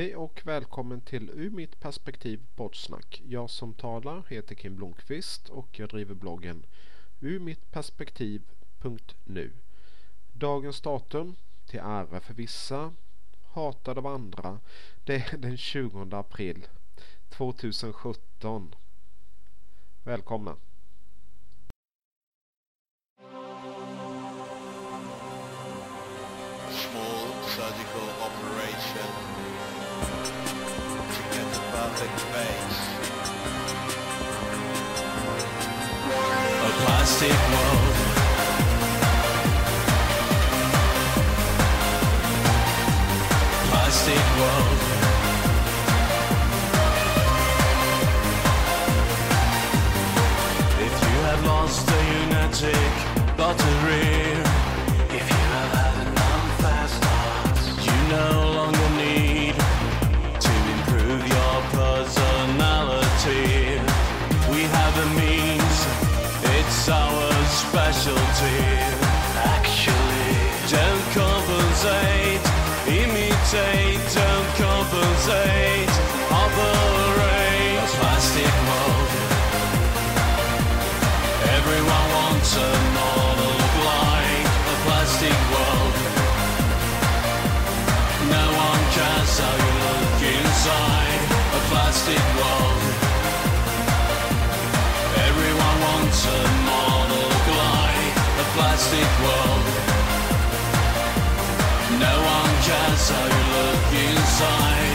Hej och välkommen till Ur mitt perspektiv poddsnack. Jag som talar heter Kim Blomqvist och jag driver bloggen urmittperspektiv.nu. Dagens datum till ära för vissa, hatad av andra, det är den 20 april 2017. Välkomna! small surgical operation A plastic world. Plastic world. If you have lost a lunatic battery, mountain on a blind, a plastic world. No one cares how you look inside a plastic world. Everyone wants a model glide, a plastic world. No one cares how you look inside.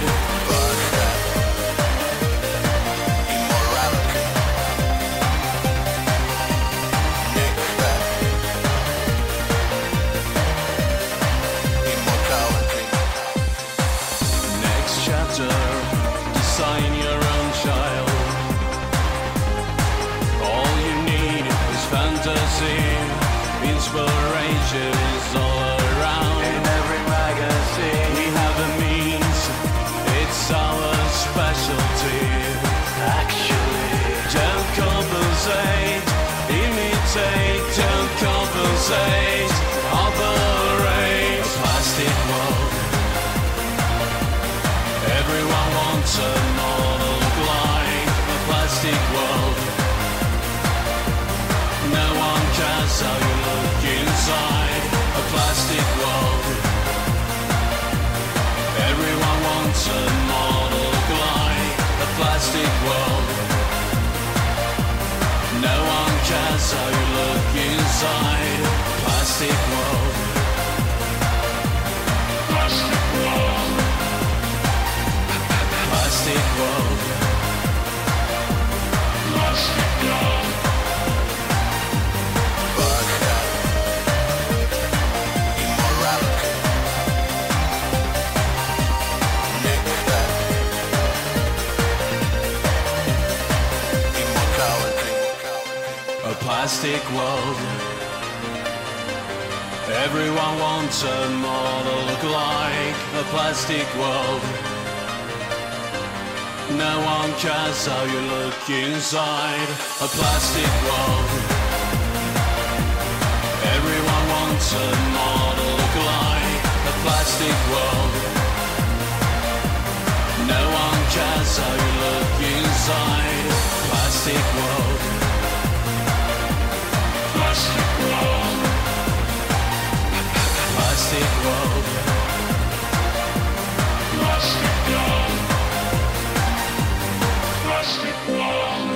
Inside plastic world. Plastic world. Plastic world. Plastic world. Step. Immorality. Plastic world. Everyone wants a model look like a plastic world. No one cares how you look inside a plastic world. Everyone wants a model look like a plastic world. No one cares how you look inside plastic world. Plastic world. World.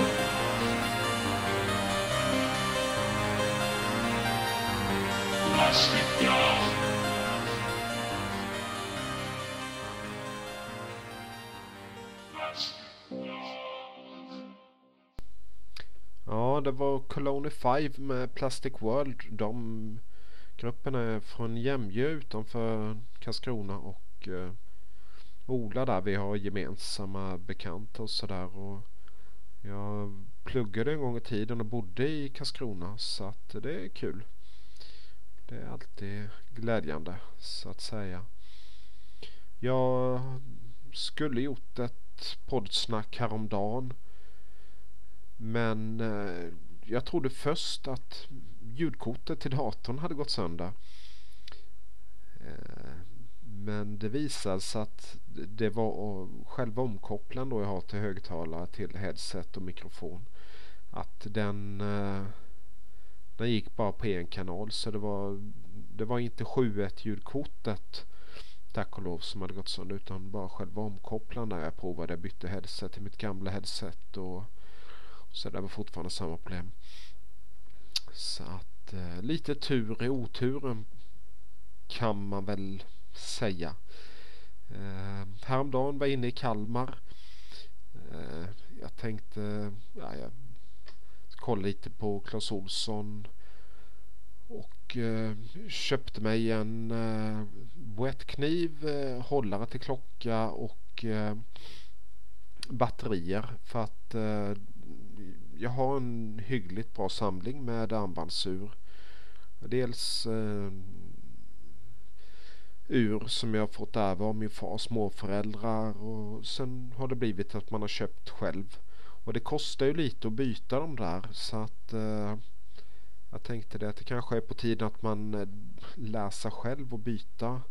Ja, det var Colony 5 med Plastic World. De gruppen är från Jämjö utanför Karlskrona och eh, Ola där. Vi har gemensamma bekanta och sådär. Och jag pluggade en gång i tiden och bodde i Karlskrona så att det är kul. Det är alltid glädjande så att säga. Jag skulle gjort ett poddsnack häromdagen. Men eh, jag trodde först att ljudkortet till datorn hade gått sönder. Eh, men det visade sig att det var själva omkopplaren då jag har till högtalare till headset och mikrofon. Att den, eh, den gick bara på en kanal så det var, det var inte 7.1 ljudkortet tack och lov som hade gått sönder utan bara själva omkopplaren där jag provade. Jag bytte headset till mitt gamla headset och så det var fortfarande samma problem. Så att eh, lite tur i oturen kan man väl säga. Eh, häromdagen var jag inne i Kalmar. Eh, jag tänkte ja, jag kolla lite på Clas Olsson och eh, köpte mig en eh, boettkniv, eh, hållare till klocka och eh, batterier för att eh, jag har en hyggligt bra samling med armbandsur. Dels eh, ur som jag fått ärva av min fars småföräldrar och sen har det blivit att man har köpt själv. Och det kostar ju lite att byta de där så att eh, jag tänkte det att det kanske är på tiden att man eh, läser lär sig själv och byta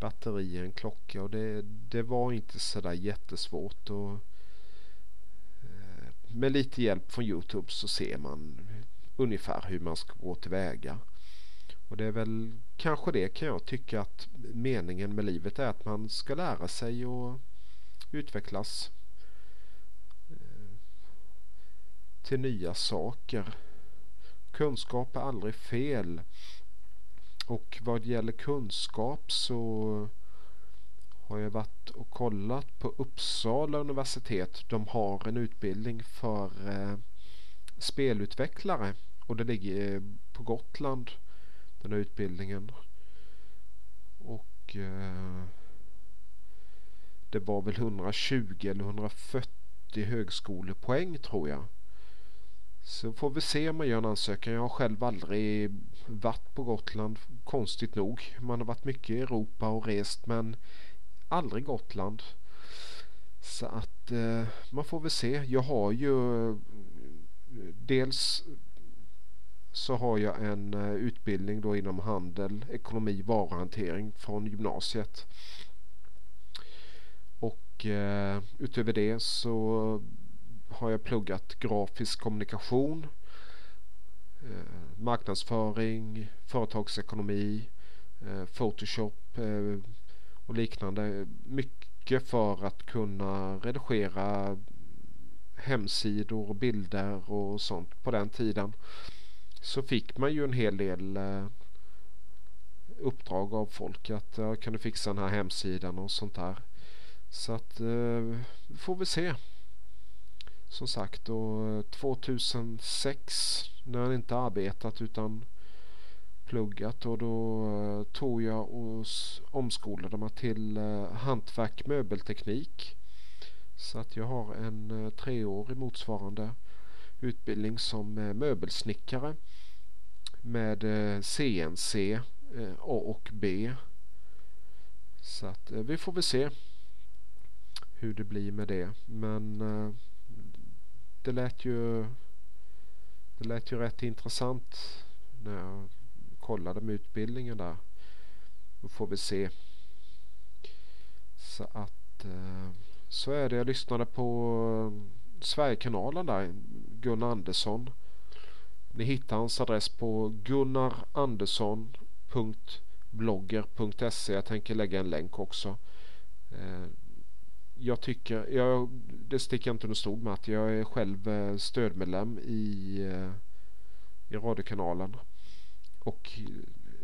batteri i en klocka och det, det var inte sådär jättesvårt och med lite hjälp från Youtube så ser man ungefär hur man ska gå tillväga. Och det är väl kanske det kan jag tycka att meningen med livet är att man ska lära sig och utvecklas eh, till nya saker. Kunskap är aldrig fel. Och vad gäller kunskap så har jag varit och kollat på Uppsala universitet. De har en utbildning för eh, spelutvecklare och det ligger eh, på Gotland den här utbildningen. Och eh, det var väl 120 eller 140 högskolepoäng tror jag. Så får vi se om man gör en ansökan. Jag har själv aldrig varit på Gotland konstigt nog. Man har varit mycket i Europa och rest men aldrig Gotland. Så att eh, man får väl se. Jag har ju eh, dels så har jag en eh, utbildning då inom handel, ekonomi, varuhantering från gymnasiet. Och eh, utöver det så har jag pluggat grafisk kommunikation, eh, marknadsföring, företagsekonomi, eh, Photoshop eh, och liknande. Mycket för att kunna redigera hemsidor och bilder och sånt på den tiden så fick man ju en hel del eh, uppdrag av folk att kan du fixa den här hemsidan och sånt där. Så att uh, får vi se. Som sagt då 2006 när han inte arbetat utan pluggat och då eh, tog jag och omskolade mig till eh, hantverk möbelteknik. Så att jag har en eh, treårig motsvarande utbildning som möbelsnickare med CNC A och B. Så att vi får väl se hur det blir med det. Men det lät ju det lät ju rätt intressant när jag kollade med utbildningen där. Då får vi se. Så att eh, så är det. Jag lyssnade på eh, Sverigekanalen där. Gunnar Andersson. Ni hittar hans adress på gunnarandersson.blogger.se. Jag tänker lägga en länk också. Eh, jag tycker, jag, det sticker jag inte under stol med att jag är själv stödmedlem i, i radiokanalen. Och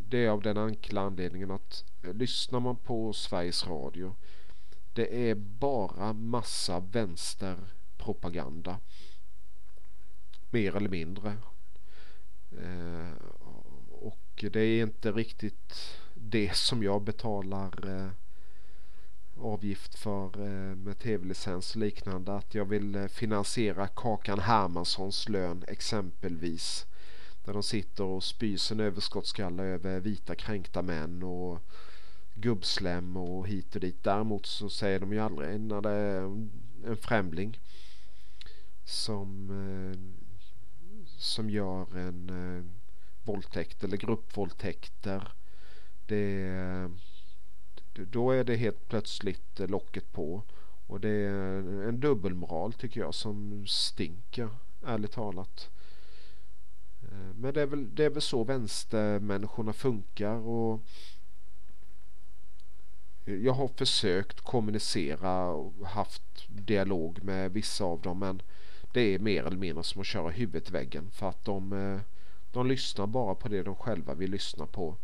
det är av den enkla anledningen att eh, lyssnar man på Sveriges Radio det är bara massa vänsterpropaganda. Mer eller mindre. Eh, och det är inte riktigt det som jag betalar eh, avgift för eh, med tv-licens och liknande. Att jag vill eh, finansiera Kakan Hermanssons lön exempelvis. Där de sitter och spyr sin överskottsskalle över vita kränkta män och gubbslem och hit och dit. Däremot så säger de ju aldrig när det är en främling som eh, som gör en eh, våldtäkt eller gruppvåldtäkter. Det, då är det helt plötsligt locket på. Och det är en dubbelmoral tycker jag som stinker, ärligt talat. Eh, men det är väl, det är väl så vänstermänniskorna funkar och jag har försökt kommunicera och haft dialog med vissa av dem men det är mer eller mindre som att köra huvudet i väggen för att de, eh, de lyssnar bara på det de själva vill lyssna på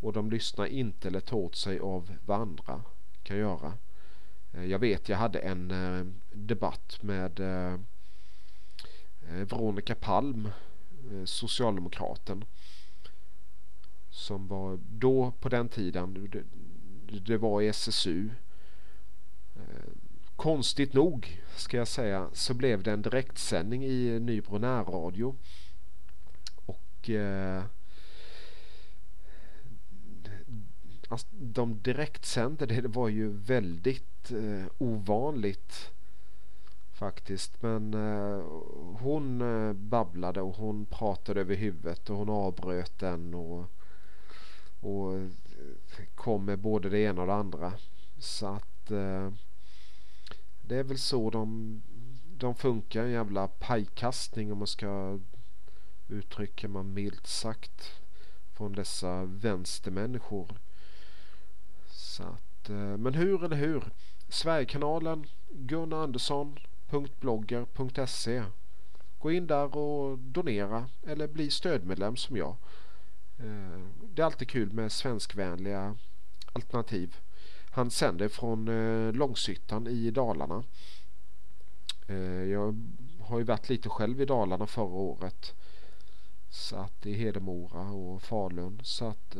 och de lyssnar inte eller tar åt sig av vad andra kan göra. Eh, jag vet jag hade en debatt med Veronica Palm, Eh, socialdemokraten som var då på den tiden det, det var i SSU eh, konstigt nog ska jag säga så blev det en direktsändning i Nybro närradio. Och eh, alltså, de direktsände det var ju väldigt eh, ovanligt faktiskt. Men eh, hon eh, babblade och hon pratade över huvudet och hon avbröt den och, och eh, kom med både det ena och det andra. Så att eh, det är väl så de, de funkar en jävla pajkastning om man ska uttrycka man milt sagt från dessa vänstermänniskor. Så att eh, men hur eller hur? Sverigekanalen Gunnar Andersson. Andersson.blogger.se Gå in där och donera eller bli stödmedlem som jag. Eh, det är alltid kul med svenskvänliga alternativ. Han sänder från eh, Långshyttan i Dalarna. Eh, jag har ju varit lite själv i Dalarna förra året. Så att i Hedemora och Falun. Så att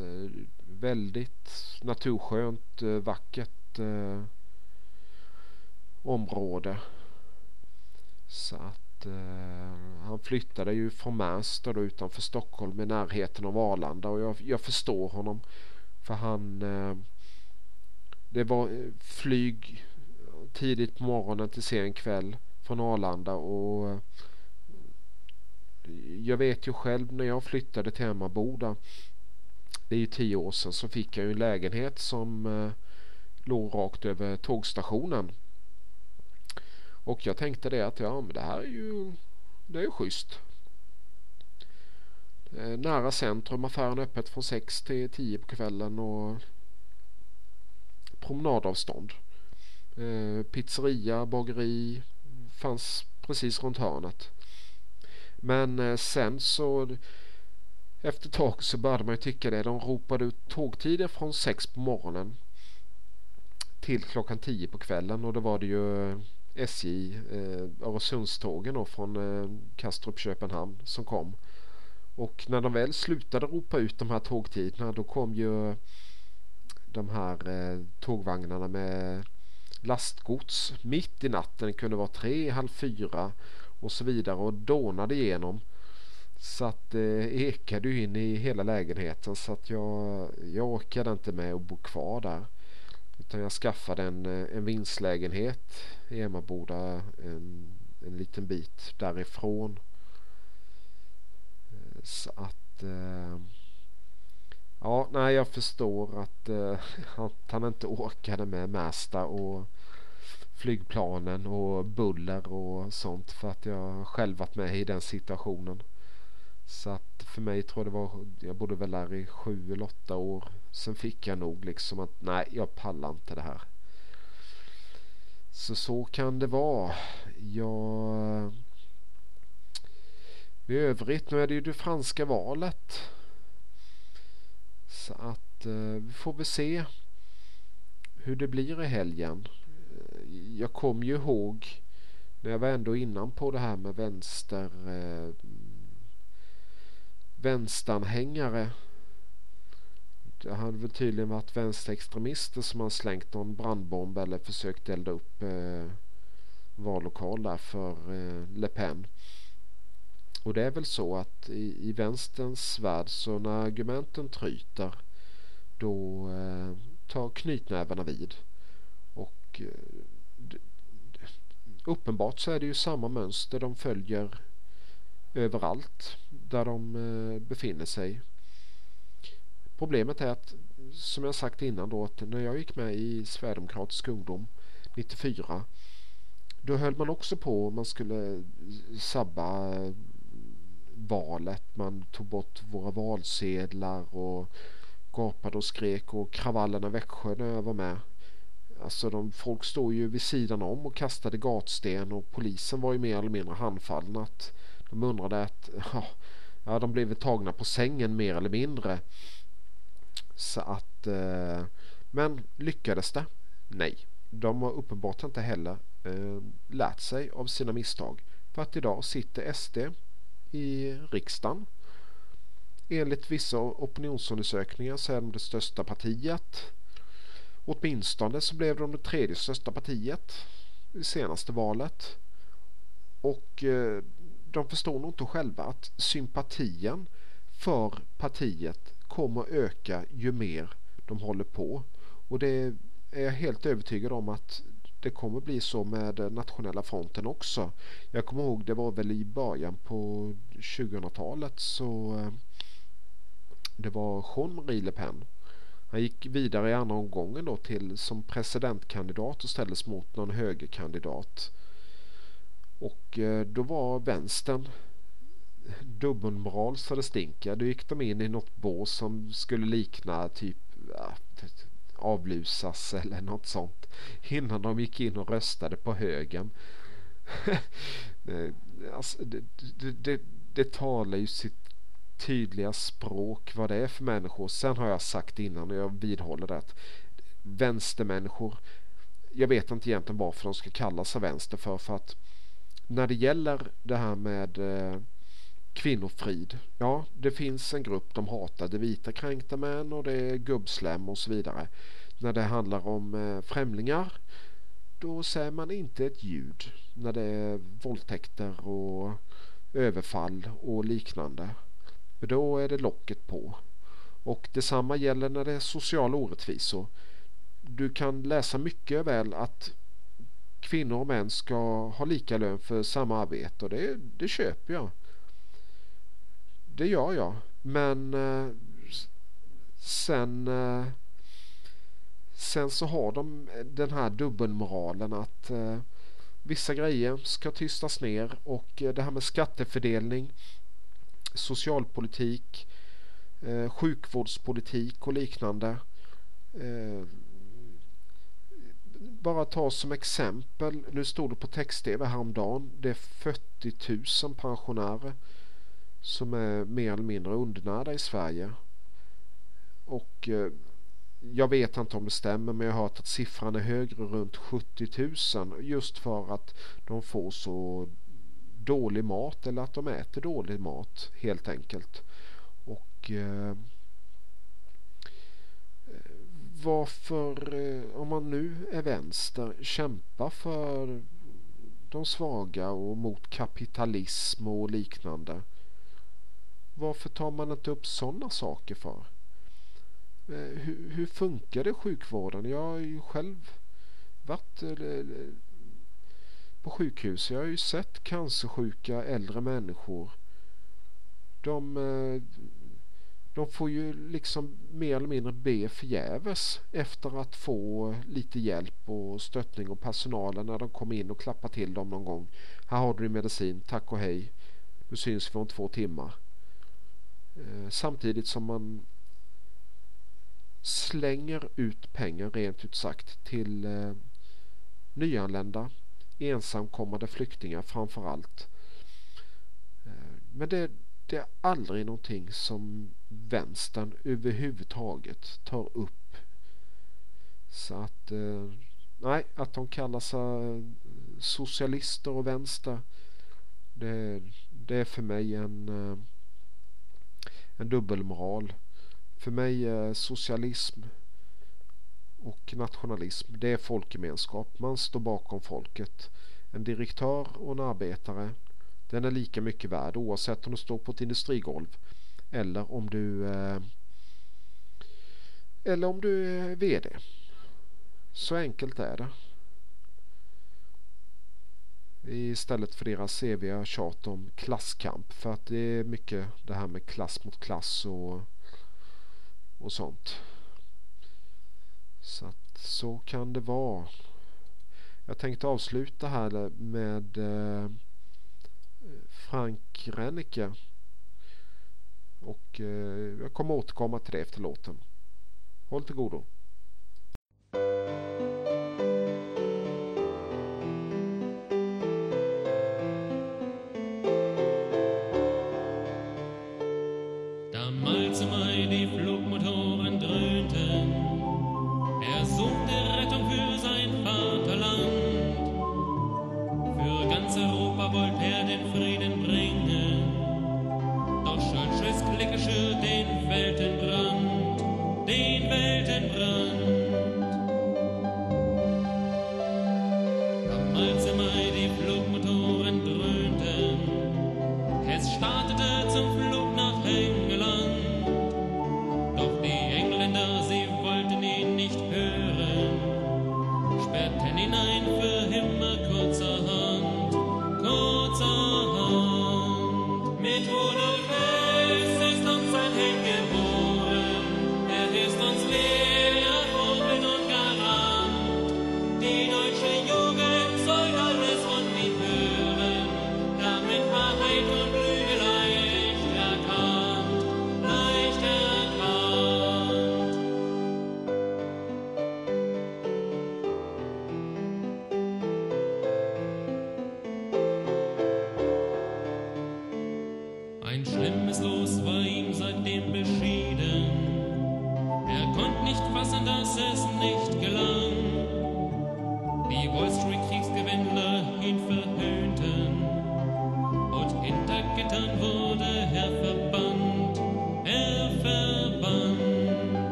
väldigt naturskönt, vackert område. Så att eh, han flyttade ju från Märsta då utanför Stockholm i närheten av Arlanda och jag, jag förstår honom. För han eh, det var eh, flyg tidigt på morgonen till sen kväll från Arlanda och eh, jag vet ju själv när jag flyttade till Emmaboda det är ju tio år sedan så fick jag ju en lägenhet som eh, låg rakt över tågstationen och jag tänkte det att ja men det här är ju det är ju schysst eh, nära centrum, affären öppet från 6 till 10 på kvällen och promenadavstånd. Eh, pizzeria, bageri fanns precis runt hörnet. Men eh, sen så efter ett tag så började man ju tycka det. De ropade ut tågtider från 6 på morgonen till klockan 10 på kvällen och då var det ju SJ, eh, Öresundstågen då från eh, Kastrup, Köpenhamn som kom. Och när de väl slutade ropa ut de här tågtiderna då kom ju de här eh, tågvagnarna med lastgods mitt i natten. Det kunde vara tre, halv fyra och så vidare och dånade igenom. Så att det eh, ekade ju in i hela lägenheten så att jag, jag orkade inte med att bo kvar där. Utan jag skaffade en, eh, en vindslägenhet i Emmaboda en, en liten bit därifrån. Eh, så att eh, Ja, nej jag förstår att, eh, att han inte orkade med Märsta och flygplanen och buller och sånt för att jag själv varit med i den situationen. Så att för mig tror jag det var, jag bodde väl där i sju eller åtta år. Sen fick jag nog liksom att nej jag pallar inte det här. Så så kan det vara. Jag... I övrigt nu är det ju det franska valet. Så att eh, vi får väl se hur det blir i helgen. Jag kom ju ihåg när jag var ändå innan på det här med vänster eh, vänsteranhängare. Det hade väl tydligen varit vänsterextremister som har slängt någon brandbomb eller försökt elda upp eh, vallokal där för eh, Le Pen. Och det är väl så att i, i vänsterns värld så när argumenten tryter då eh, tar knytnävarna vid. Och eh, uppenbart så är det ju samma mönster de följer överallt där de eh, befinner sig. Problemet är att som jag sagt innan då att när jag gick med i Sverigedemokratisk ungdom 94 då höll man också på man skulle sabba valet. Man tog bort våra valsedlar och gapade och skrek och kravallerna i Växjö när jag var med. Alltså de, folk stod ju vid sidan om och kastade gatsten och polisen var ju mer eller mindre handfallen att de undrade att ja, de blev tagna på sängen mer eller mindre. Så att eh, men lyckades det? Nej. De har uppenbart inte heller eh, lärt sig av sina misstag. För att idag sitter SD i riksdagen. Enligt vissa opinionsundersökningar så är de det största partiet. Åtminstone så blev de det tredje största partiet i senaste valet. Och eh, de förstår nog inte själva att sympatien för partiet kommer öka ju mer de håller på. Och det är jag helt övertygad om att det kommer bli så med nationella fronten också. Jag kommer ihåg det var väl i början på 2000-talet så eh, det var Jean-Marie Le Pen. Han gick vidare i andra omgången då till som presidentkandidat och ställdes mot någon högerkandidat. Och eh, då var vänstern dubbelmoral så det stinker. Då gick de in i något bås som skulle likna typ avlusas eller något sånt innan de gick in och röstade på högen. Eh, alltså, det, det, det, det talar ju sitt tydliga språk vad det är för människor. Sen har jag sagt innan och jag vidhåller det att vänstermänniskor jag vet inte egentligen varför de ska kalla sig vänster för för att när det gäller det här med eh, kvinnofrid. Ja, det finns en grupp de hatar. Det vita kränkta män och det är gubbslem och så vidare. När det handlar om eh, främlingar då säger man inte ett ljud när det är våldtäkter och överfall och liknande. Då är det locket på. Och detsamma gäller när det är sociala orättvisor. Du kan läsa mycket väl att kvinnor och män ska ha lika lön för samma arbete och det, det köper jag. Det gör jag. Men eh, sen eh, sen så har de den här dubbelmoralen att eh, vissa grejer ska tystas ner och det här med skattefördelning socialpolitik sjukvårdspolitik och liknande bara ta som exempel nu stod det på text-tv häromdagen det är 40 000 pensionärer som är mer eller mindre undernärda i Sverige. Och eh, jag vet inte om det stämmer men jag har hört att siffran är högre runt 70 000 just för att de får så dålig mat eller att de äter dålig mat helt enkelt. Och eh, varför, eh, om man nu är vänster, kämpa för de svaga och mot kapitalism och liknande varför tar man inte upp sådana saker för? Eh, hur, hur funkar det sjukvården? Jag har ju själv varit på sjukhus. Jag har ju sett cancersjuka äldre människor. De, eh, de får ju liksom mer eller mindre be förgäves efter att få lite hjälp och stöttning och personalen när de kommer in och klappar till dem någon gång. Här har du din medicin, tack och hej. Nu syns vi om två timmar. Eh, samtidigt som man slänger ut pengar rent ut sagt till eh, nyanlända ensamkommande flyktingar framför allt. Eh, men det, det är aldrig någonting som vänstern överhuvudtaget tar upp. Så att eh, nej, att de kallar sig eh, socialister och vänster det, det är för mig en eh, en dubbelmoral. För mig är socialism och nationalism det är folkgemenskap. Man står bakom folket. En direktör och en arbetare den är lika mycket värd oavsett om du står på ett industrigolv eller om du eh, eller om du är VD. Så enkelt är det. Istället för deras CV tjat om klasskamp för att det är mycket det här med klass mot klass och, och sånt. Så att, så kan det vara. Jag tänkte avsluta här med eh, Frank Rennicke Och eh, jag kommer återkomma till det efter låten. Håll till godo. Damals im Mai die Flugmotoren dröhnten, er suchte Rettung für sein Vaterland. Für ganz Europa wollte er den Frieden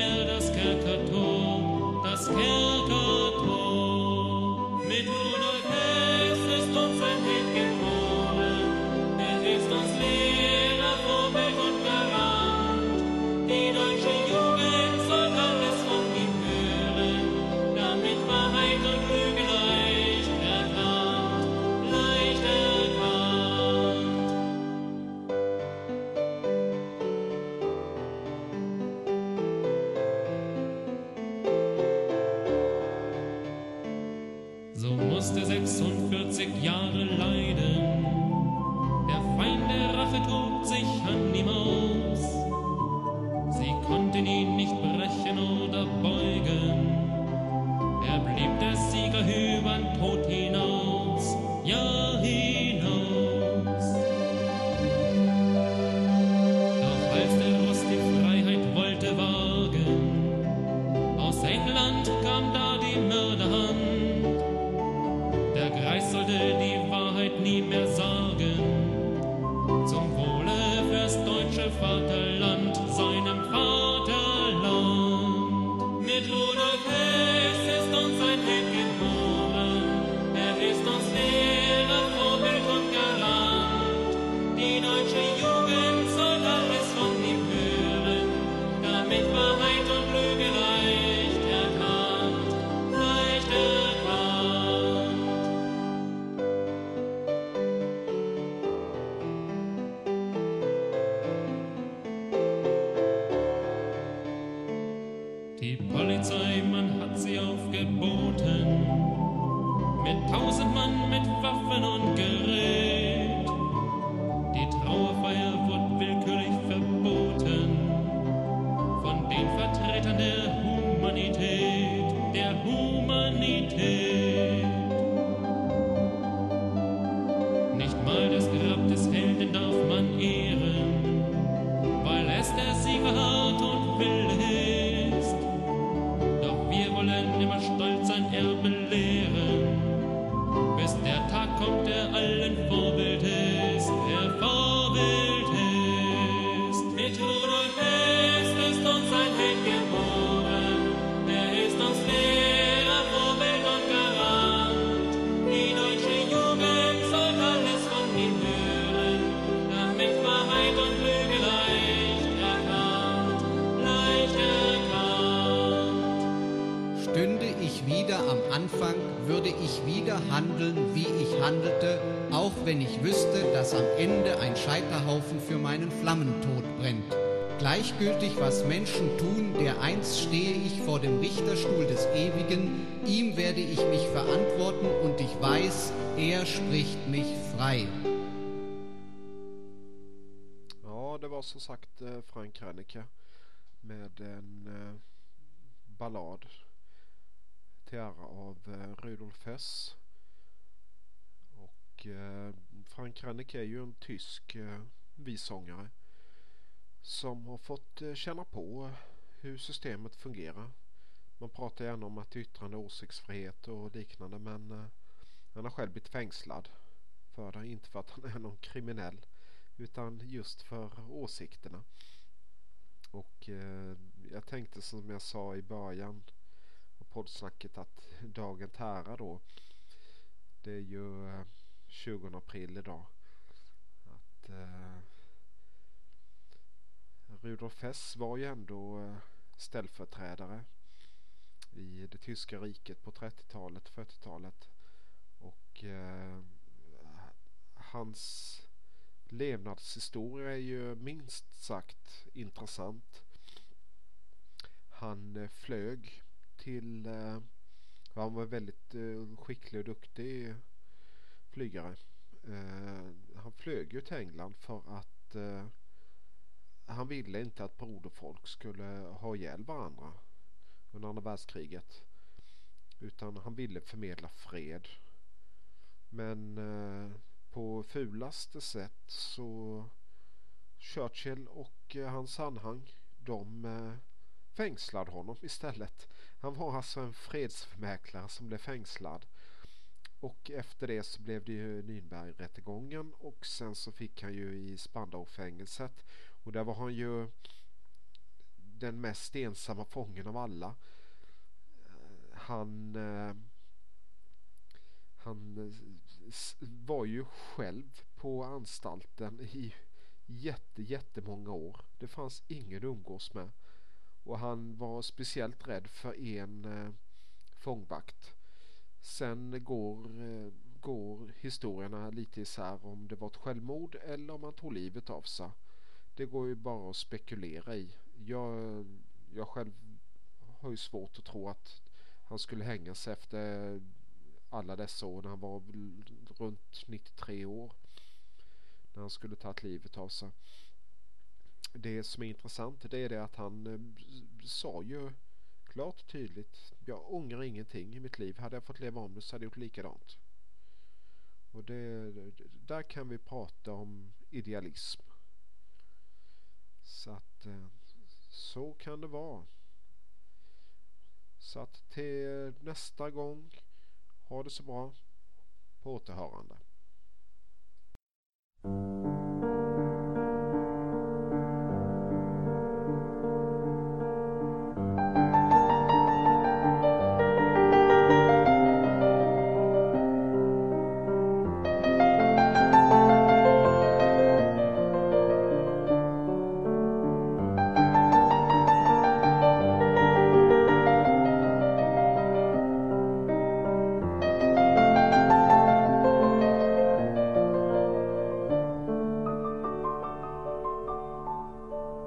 Himmel das Kerkertor, das Kerkertor mit Luna. Wenn ich wüsste, dass am Ende ein Scheiterhaufen für meinen Flammentod brennt. Gleichgültig, was Menschen tun, der einst stehe ich vor dem Richterstuhl des Ewigen, ihm werde ich mich verantworten und ich weiß, er spricht mich frei. Ja, det var som sagt eh, Frank Rennecke med en eh, ballad till ära eh, Rudolf Hess. Och eh, Frank Rennick är ju en tysk eh, vissångare som har fått eh, känna på hur systemet fungerar. Man pratar gärna om att yttrande och åsiktsfrihet och liknande men eh, han har själv blivit fängslad för det. Inte för att han är någon kriminell utan just för åsikterna. Och eh, jag tänkte som jag sa i början av poddsnacket att dagen tära då det är ju eh, 20 april idag. Att eh, Rudolf Hess var ju ändå eh, ställföreträdare i det tyska riket på 30-talet, 40-talet och eh, hans levnadshistoria är ju minst sagt intressant. Han eh, flög till, eh, han var väldigt eh, skicklig och duktig flygare. Eh, han flög ju till England för att eh, han ville inte att broderfolk skulle ha ihjäl varandra under andra världskriget. Utan han ville förmedla fred. Men eh, på fulaste sätt så Churchill och eh, hans anhang de eh, fängslade honom istället. Han var alltså en fredsmäklare som blev fängslad. Och efter det så blev det ju Nürnbergrättegången och sen så fick han ju i Spandau-fängelset och där var han ju den mest ensamma fången av alla. Eh, han eh, han eh, var ju själv på anstalten i jätte jättemånga år. Det fanns ingen att umgås med. Och han var speciellt rädd för en eh, fångvakt. Sen går, eh, går historierna lite isär om det var ett självmord eller om han tog livet av sig. Det går ju bara att spekulera i. Jag, jag själv har ju svårt att tro att han skulle hänga sig efter alla dessa år när han var runt 93 år. När han skulle tagit livet av sig. Det som är intressant det är det att han eh, sa ju klart tydligt. Jag ångrar ingenting i mitt liv. Hade jag fått leva om det så hade jag gjort likadant. Och det, där kan vi prata om idealism. Så att eh, så kan det vara. Så att till nästa gång ha det så bra. På återhörande.